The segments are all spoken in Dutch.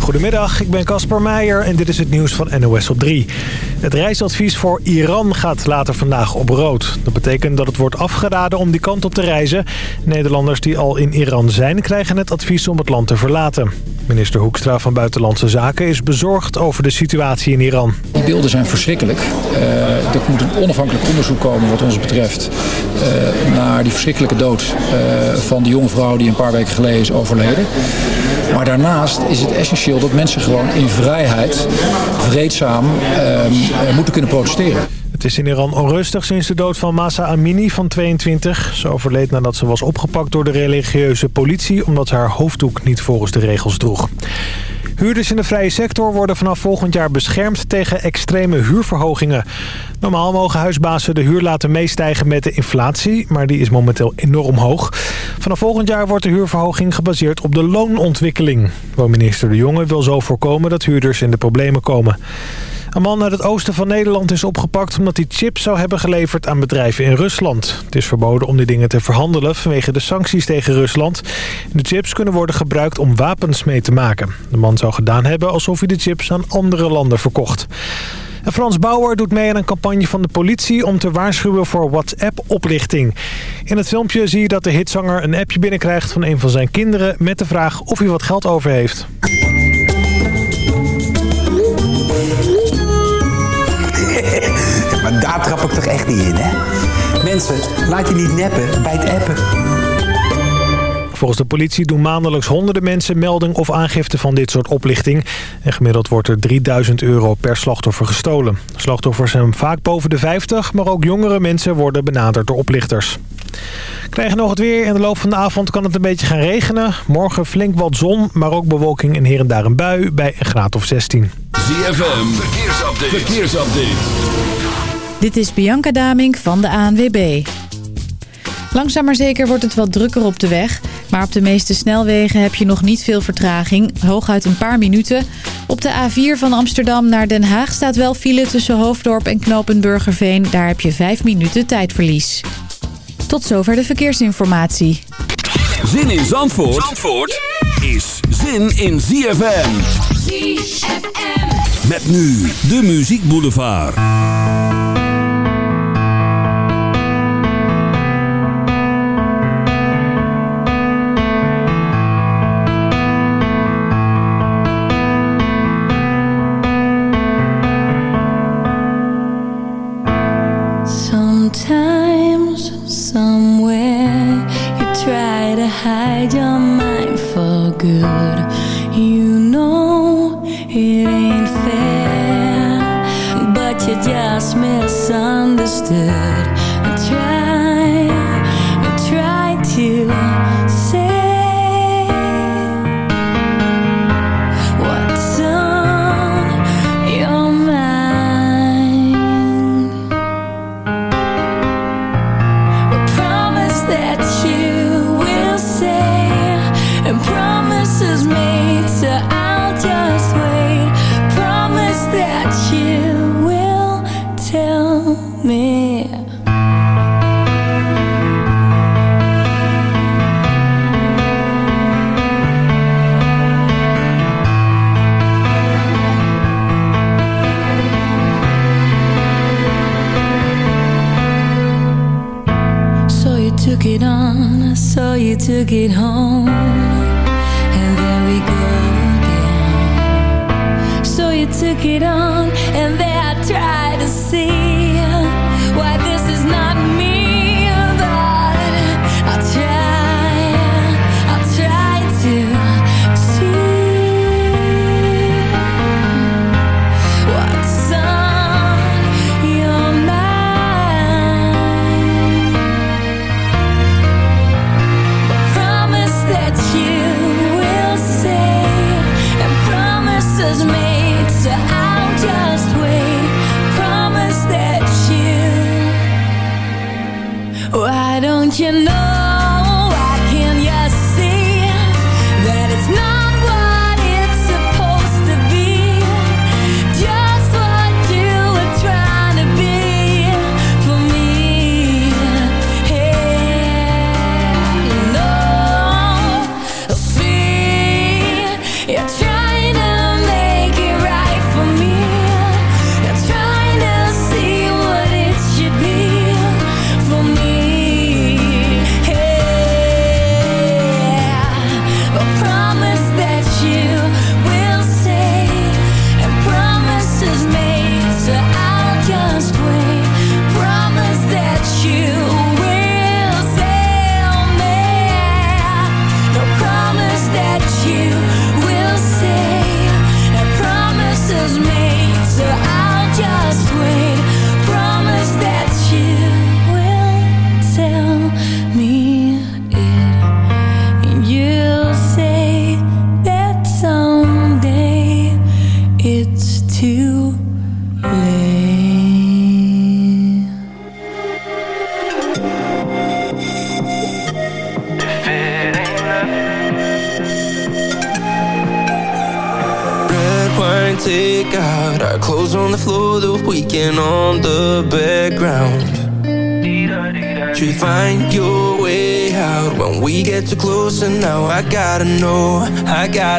Goedemiddag, ik ben Casper Meijer en dit is het nieuws van NOS op 3. Het reisadvies voor Iran gaat later vandaag op rood. Dat betekent dat het wordt afgeraden om die kant op te reizen. Nederlanders die al in Iran zijn krijgen het advies om het land te verlaten. Minister Hoekstra van Buitenlandse Zaken is bezorgd over de situatie in Iran. Die beelden zijn verschrikkelijk. Uh, er moet een onafhankelijk onderzoek komen wat ons betreft... Uh, naar die verschrikkelijke dood uh, van de jonge vrouw die een paar weken geleden is overleden. Maar daarnaast is het essentieel dat mensen gewoon in vrijheid, vreedzaam, uh, moeten kunnen protesteren. Het is in Iran onrustig sinds de dood van Masa Amini van 22. Ze overleed nadat ze was opgepakt door de religieuze politie... omdat ze haar hoofddoek niet volgens de regels droeg. Huurders in de vrije sector worden vanaf volgend jaar beschermd tegen extreme huurverhogingen. Normaal mogen huisbazen de huur laten meestijgen met de inflatie, maar die is momenteel enorm hoog. Vanaf volgend jaar wordt de huurverhoging gebaseerd op de loonontwikkeling. Woonminister De Jonge wil zo voorkomen dat huurders in de problemen komen. Een man uit het oosten van Nederland is opgepakt omdat hij chips zou hebben geleverd aan bedrijven in Rusland. Het is verboden om die dingen te verhandelen vanwege de sancties tegen Rusland. De chips kunnen worden gebruikt om wapens mee te maken. De man zou gedaan hebben alsof hij de chips aan andere landen verkocht. En Frans Bauer doet mee aan een campagne van de politie om te waarschuwen voor WhatsApp-oplichting. In het filmpje zie je dat de hitzanger een appje binnenkrijgt van een van zijn kinderen met de vraag of hij wat geld over heeft. Daar trap ik toch echt niet in, hè? Mensen, laat je niet neppen bij het appen. Volgens de politie doen maandelijks honderden mensen melding of aangifte van dit soort oplichting. En gemiddeld wordt er 3000 euro per slachtoffer gestolen. Slachtoffers zijn vaak boven de 50, maar ook jongere mensen worden benaderd door oplichters. Krijgen nog het weer. In de loop van de avond kan het een beetje gaan regenen. Morgen flink wat zon, maar ook bewolking en hier en daar een bui bij een graad of 16. ZFM, verkeersupdate. verkeersupdate. Dit is Bianca Damink van de ANWB. Langzaam maar zeker wordt het wat drukker op de weg. Maar op de meeste snelwegen heb je nog niet veel vertraging. Hooguit een paar minuten. Op de A4 van Amsterdam naar Den Haag staat wel file tussen Hoofddorp en Knopenburgerveen. Daar heb je vijf minuten tijdverlies. Tot zover de verkeersinformatie. Zin in Zandvoort, Zandvoort is zin in ZFM. ZFM. Met nu de Muziek Boulevard. Your mind for good. You know it ain't fair, but you just misunderstood. Took it home.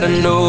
Gotta know.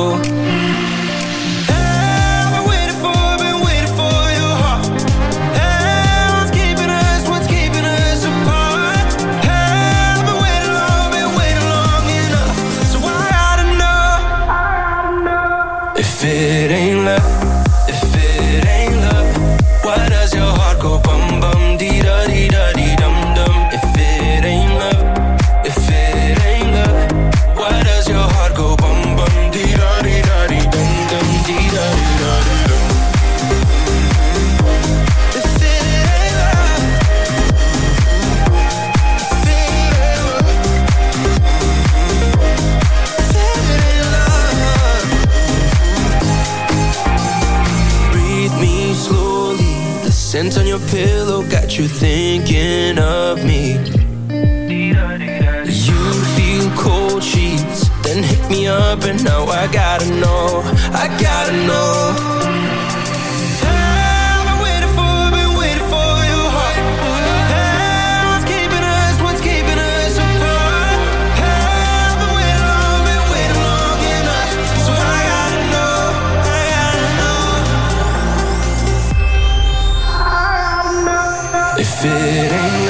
It ain't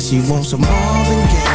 she wants some Marvin Gaye,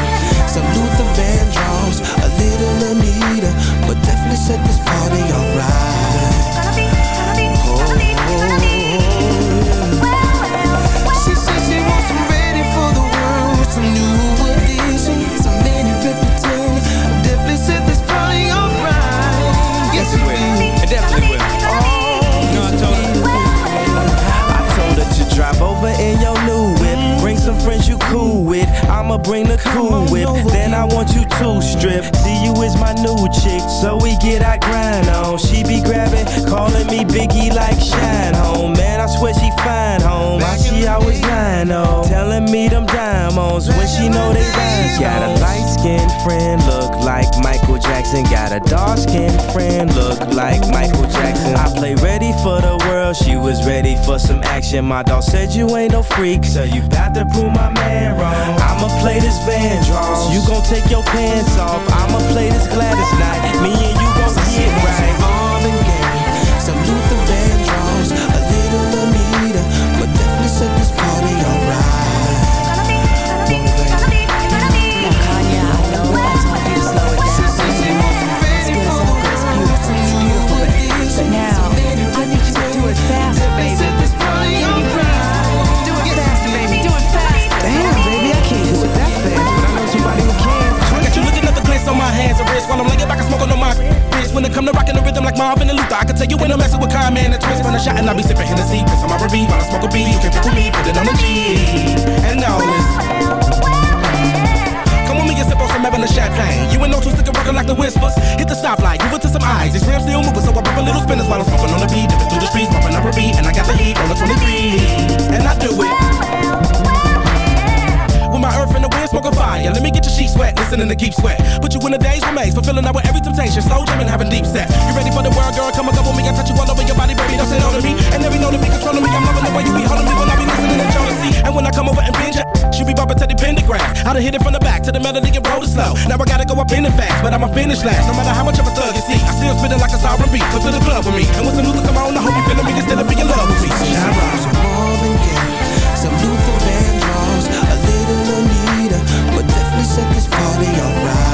when she know they rhymes. Got a light skinned friend, look like Michael Jackson. Got a dark skinned friend, look like Michael Jackson. I play ready for the world, she was ready for some action. My dog said you ain't no freak, so you bout to prove my man wrong. I'ma play this Vandross, you gon' take your pants off. I'ma play this Gladys night, me and you gon' get right. Marvin Gaye, I you when I'm messing with Kyle, man, a twist. When I shot and I be sipping Hennessy, cause I'm R&B, while I smoke a B, you can pick with me, put it on the G. And. Come with me and sip on some Evelyn champagne. You ain't no two stick rockin' like the whispers. Hit the stoplight, give it to some eyes. These rims still moving, so I pop a little spinners while I'm smoking on the beat. Dipping through the streets, popping up a beat, and I got the heat on the 23. And I do it. My earth and the wind, smoking fire. Let me get your sheet wet, listening to keep sweat. Put you in a daze remains, fulfilling out with every temptation. Slow jamming, having deep set. You ready for the world, girl? Come and go with me. I touch you all over your body, baby. Don't sit on me. And every know to be controlling me. I'm loving the way you be holding me when I be listening to Jodeci. And when I come over and binge she be bumping to the pentagram. I done hit it from the back to the melody and roll it slow. Now I gotta go up in it fast, but I'ma finish last. No matter how much of a thug you see, I still spit it like a sovereign beat. Come to the club with me. And when some Luther come on, I hope you feeling me. Just still be in love with me. So shine bright. Some Marvin Gaye, some Luther party alright.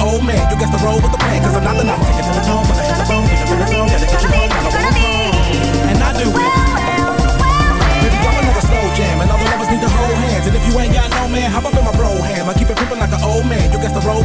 Old man. You guess the roll with the plan, cause I'm not the number. Take it to the tone, but I hit the bone, hit the rhythm, gotta get you home, gotta roll home. And I do it. Baby, I'm another slow jam, and all the lovers need to hold hands. And if you ain't got no man, hop up in my bro ham. I keep it pimpin' like an old man. You guess the roll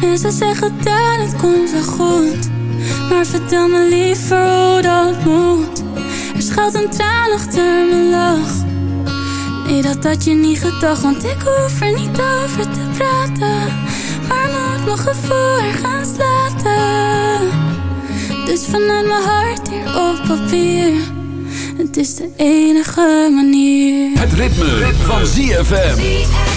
Mensen zeggen dat het komt wel goed, maar vertel me liever hoe dat moet. Er schuilt een traan achter mijn lach. Nee, dat had je niet gedacht, want ik hoef er niet over te praten. Maar moet mijn gevoel ergens laten. Dus vanuit mijn hart hier op papier. Het is de enige manier. Het ritme, ritme. van ZFM.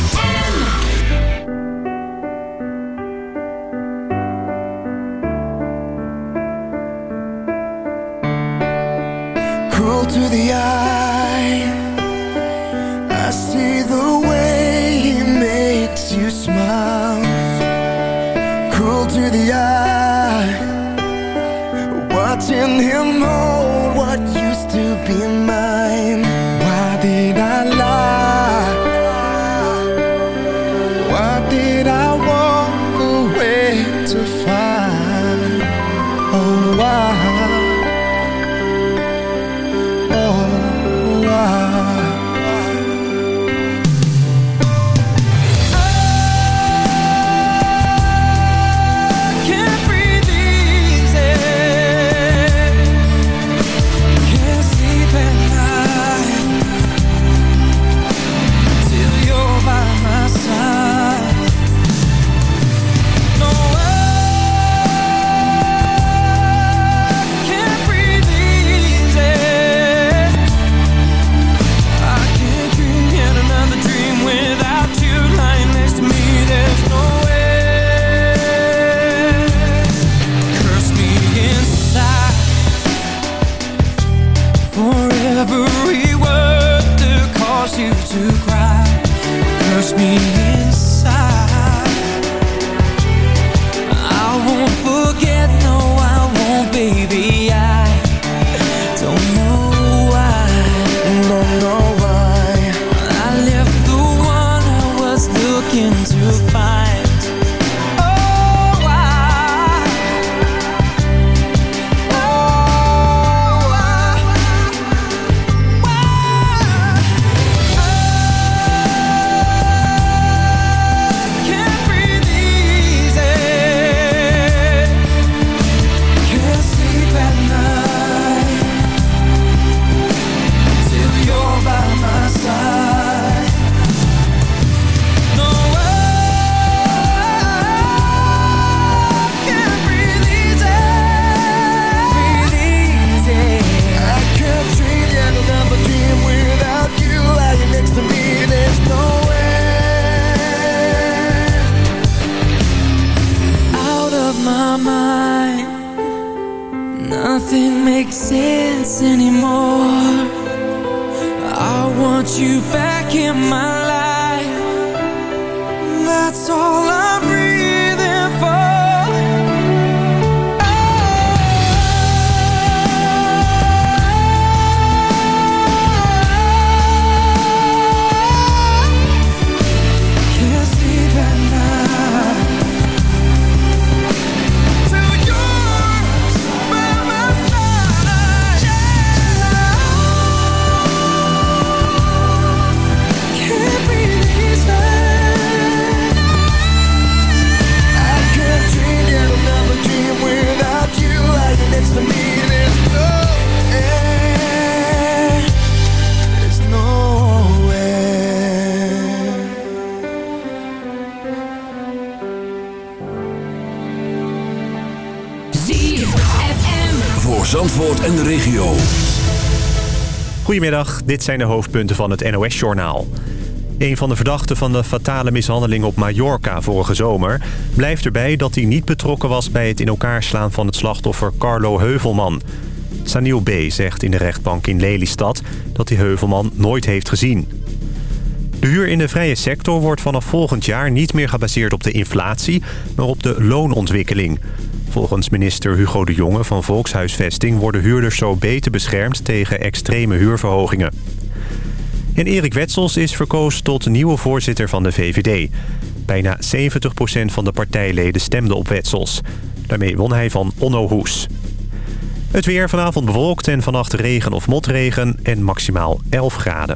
Goedemiddag, dit zijn de hoofdpunten van het NOS-journaal. Een van de verdachten van de fatale mishandeling op Mallorca vorige zomer... blijft erbij dat hij niet betrokken was bij het in elkaar slaan van het slachtoffer Carlo Heuvelman. Saniel B. zegt in de rechtbank in Lelystad dat hij Heuvelman nooit heeft gezien. De huur in de vrije sector wordt vanaf volgend jaar niet meer gebaseerd op de inflatie... maar op de loonontwikkeling. Volgens minister Hugo de Jonge van Volkshuisvesting... worden huurders zo beter beschermd tegen extreme huurverhogingen. En Erik Wetsels is verkozen tot nieuwe voorzitter van de VVD. Bijna 70% van de partijleden stemde op Wetsels. Daarmee won hij van Onno Hoes. Het weer vanavond bewolkt en vannacht regen of motregen en maximaal 11 graden.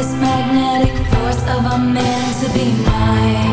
This magnetic force of a man to be my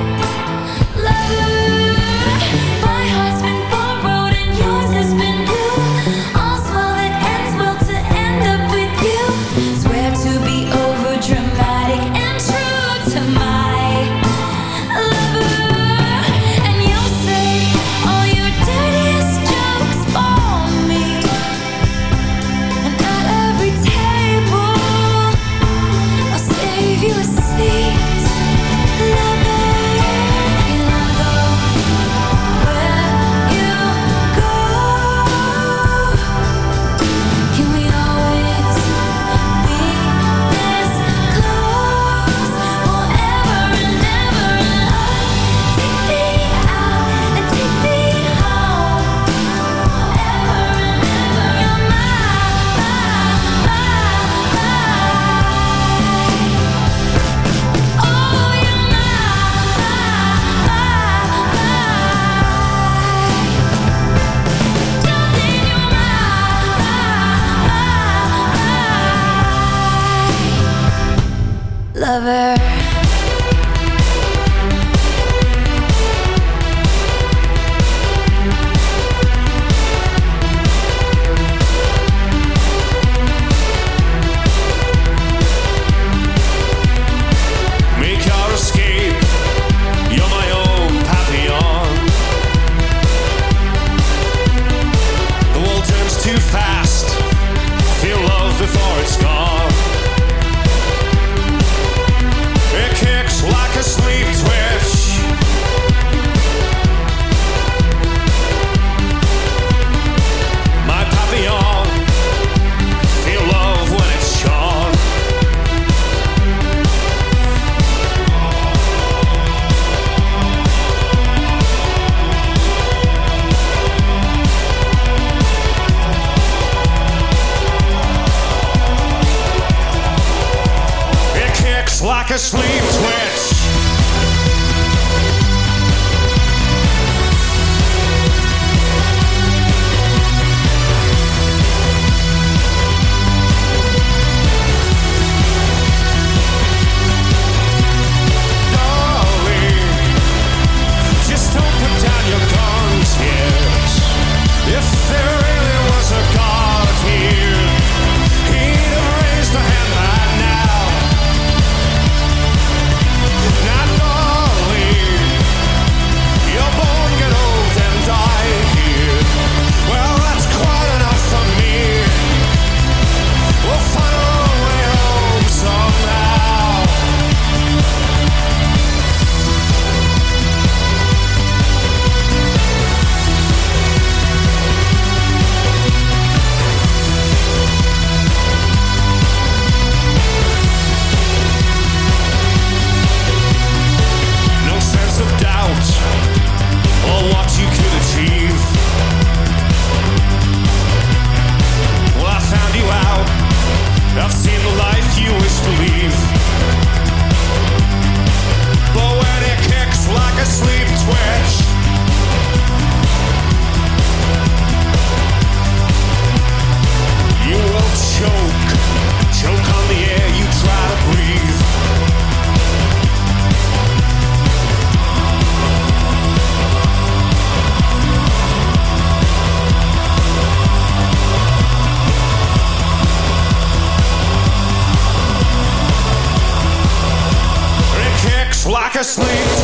like sleep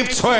Deep 12.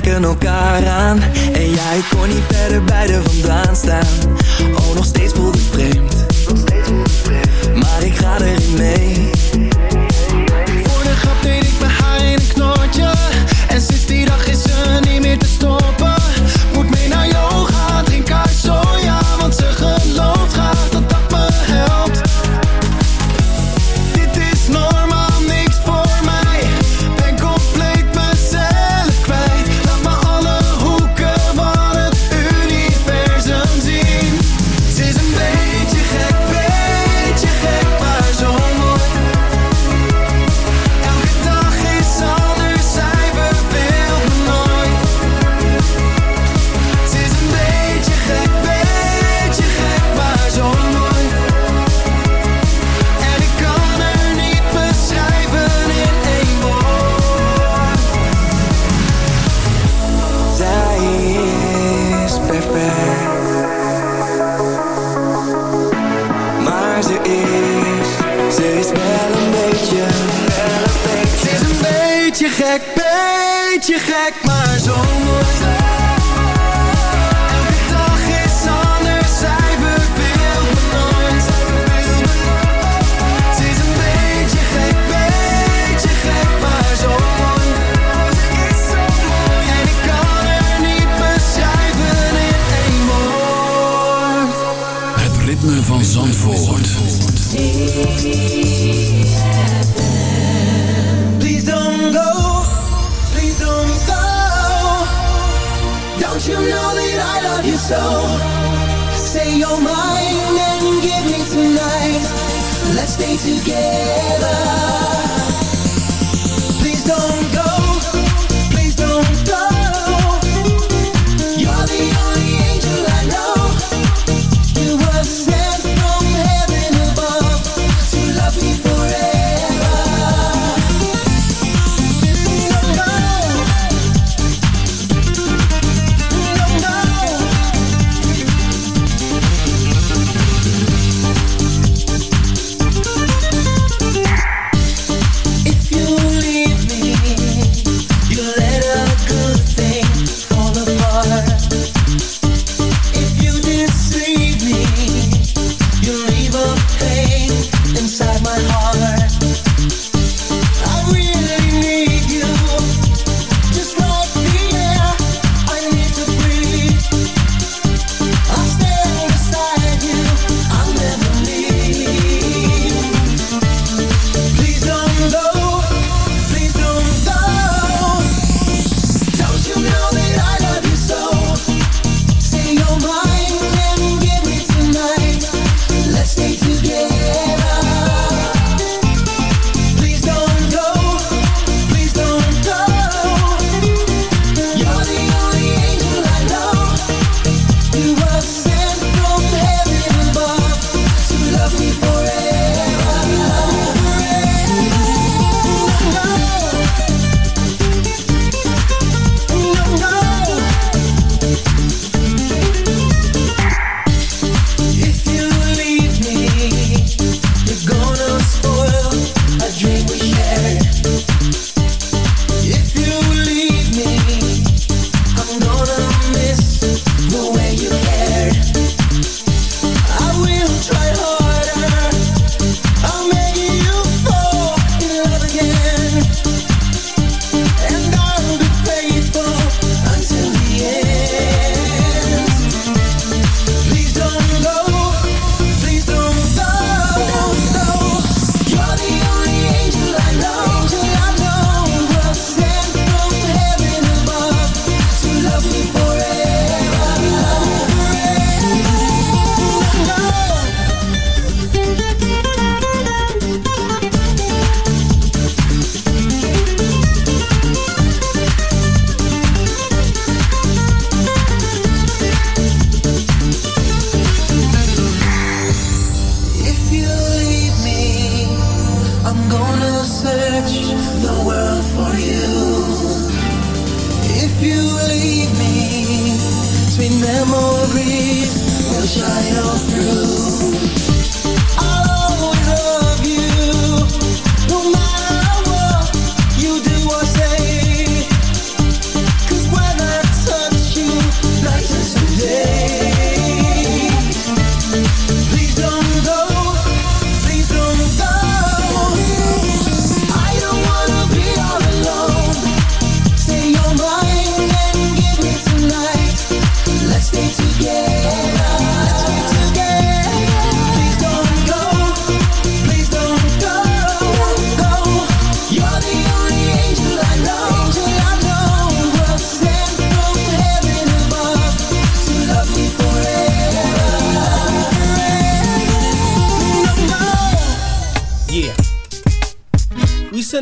trekken elkaar aan. En jij kon niet verder bij de vandaan staan. Oh, nog steeds voelt het vreemd. Zandvoort. Please don't go, please don't go. Don't you know that I love you so? Say you're mine and give me tonight. Let's stay together.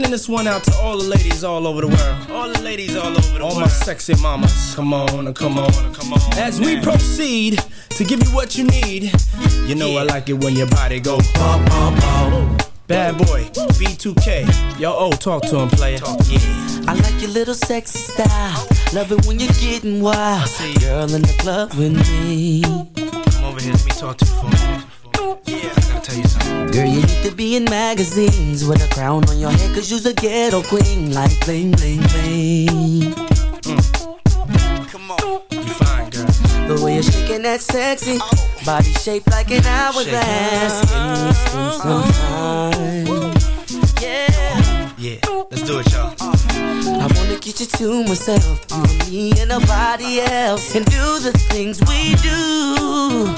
Sending this one out to all the ladies all over the world. All the ladies all over the all world. All my sexy mamas. Come on, come on, come on. As we proceed to give you what you need, you know I like it when your body go pop, pop, pop. Bad boy, B2K. Yo, oh, talk to him, player. Yeah. I like your little sexy style. Love it when you're getting wild. Girl in the club with me. Come over here, let me talk to you for a minute. Yeah, I gotta tell you something. Girl, you need to be in magazines with a crown on your head, cause you's a ghetto queen. Like bling, bling, bling. Mm. Come on, you fine, girl. The way you're shaking that sexy body shaped like an hourglass. Can spend some time? Yeah. Yeah, let's do it, y'all. I wanna get you to myself, you and me and nobody else, and do the things we do.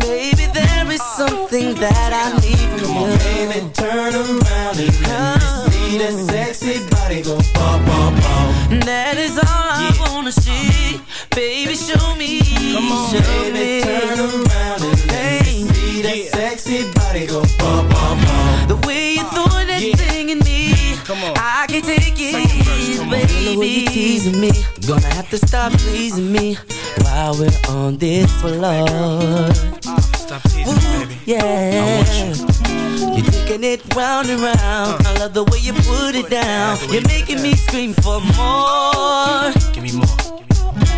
Maybe there is something that I need from Come you. on, baby, turn around and let me see that sexy body go bum, bum, bum. That is all I wanna see. Baby, show me. Come on, show baby, me. turn around and let me see that sexy body go bum, bum, bum. The way you throw that thing in me, Come on. I can take it, baby. The way you teasing me, gonna have to stop pleasing me while we're on this floor. Stop teasing me, baby. Yeah. You're taking it round and round. Uh. I love the way you put it down. You're making me scream for more. Give me more.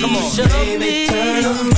Come on. Show Baby, me. turn around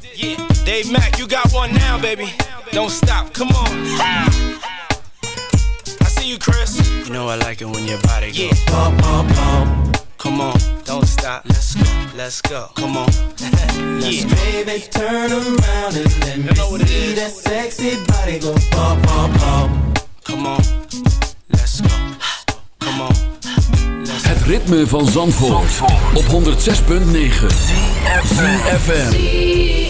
Dave Mack, you got one now, baby. Don't stop. Come on. I see you, Chris. You know I like it when your body goes. Yeah. Bum, bum, bum. Come on. Don't stop. Let's go. Let's go. Come on. Yes, yeah. baby, turn around and let me You know what it see is. that sexy body go bum, bum, bum. Come on. Let's go. Come on. Let's Het ritme van Zandvoort, op 106.9 ZFM.